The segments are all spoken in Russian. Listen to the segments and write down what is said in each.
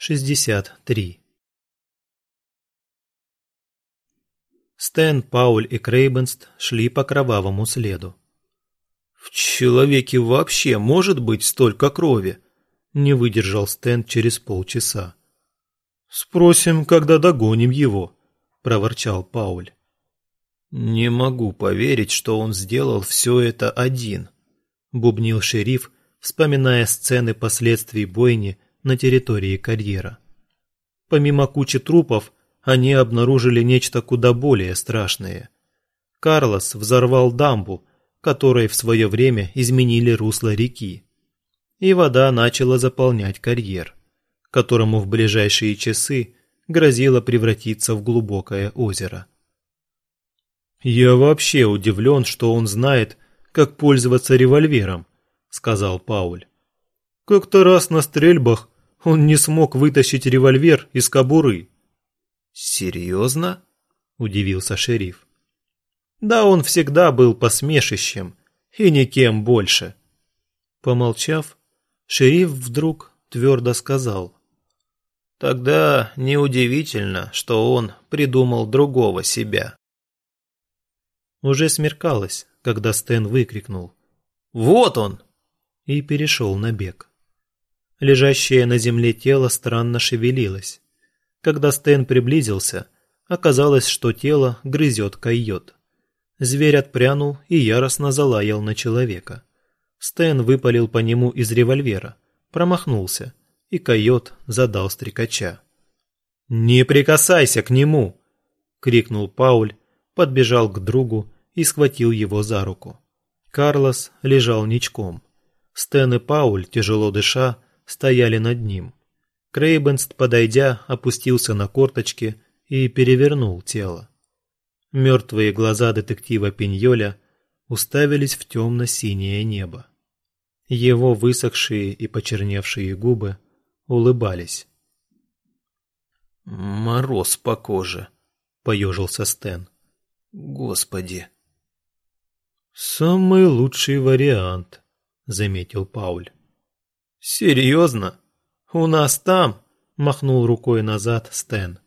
63. Стэн, Пауль и Крейбенст шли по кровавому следу. «В человеке вообще может быть столько крови?» – не выдержал Стэн через полчаса. «Спросим, когда догоним его», – проворчал Пауль. «Не могу поверить, что он сделал все это один», – бубнил шериф, вспоминая сцены последствий бойни на территории карьера. Помимо кучи трупов, они обнаружили нечто куда более страшное. Карлос взорвал дамбу, которой в свое время изменили русло реки. И вода начала заполнять карьер, которому в ближайшие часы грозило превратиться в глубокое озеро. «Я вообще удивлен, что он знает, как пользоваться револьвером», — сказал Пауль. «Как-то раз на стрельбах он не смог вытащить револьвер из кобуры». «Серьезно?» – удивился шериф. «Да он всегда был посмешищем, и никем больше». Помолчав, шериф вдруг твердо сказал. «Тогда неудивительно, что он придумал другого себя». Уже смеркалось, когда Стэн выкрикнул «Вот он!» и перешел на бег. Лежащее на земле тело странно шевелилось. Когда Стэн приблизился, оказалось, что тело грызет койот. Зверь отпрянул и яростно залаял на человека. Стэн выпалил по нему из револьвера, промахнулся, и койот задал стрекача. «Не прикасайся к нему!» — крикнул Пауль, подбежал к другу и схватил его за руку. Карлос лежал ничком. Стэн и Пауль, тяжело дыша, стояли над ним. Крейбенст, подойдя, опустился на корточки и перевернул тело. Мертвые глаза детектива Пиньоля уставились в темно-синее небо. Его высохшие и почерневшие губы улыбались. «Мороз по коже», — поежился Стэн. «Господи!» «Самый лучший вариант», — заметил Пауль. «Серьезно? У нас там?» – махнул рукой назад Стэн.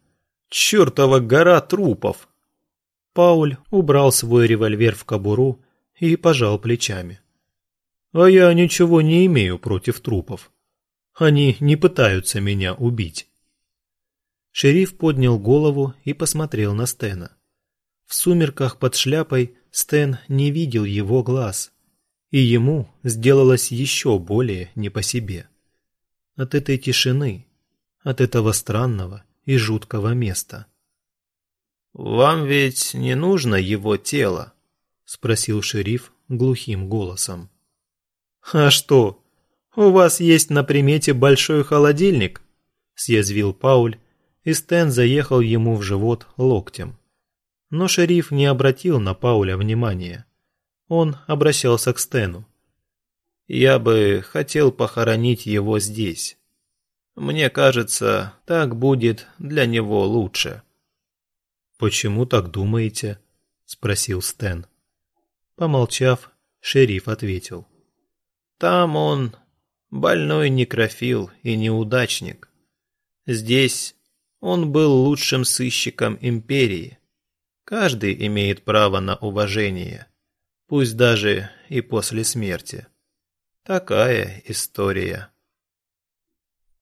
«Чертова гора трупов!» Пауль убрал свой револьвер в кобуру и пожал плечами. «А я ничего не имею против трупов. Они не пытаются меня убить». Шериф поднял голову и посмотрел на Стена. В сумерках под шляпой Стэн не видел его глаз, и ему сделалось еще более не по себе. От этой тишины, от этого странного и жуткого места. «Вам ведь не нужно его тело?» – спросил шериф глухим голосом. «А что, у вас есть на примете большой холодильник?» – съязвил Пауль, и Стэн заехал ему в живот локтем. Но шериф не обратил на Пауля внимания. Он обращался к Стэну. «Я бы хотел похоронить его здесь. Мне кажется, так будет для него лучше». «Почему так думаете?» – спросил Стэн. Помолчав, шериф ответил. «Там он больной некрофил и неудачник. Здесь он был лучшим сыщиком империи. Каждый имеет право на уважение пусть даже и после смерти. Такая история.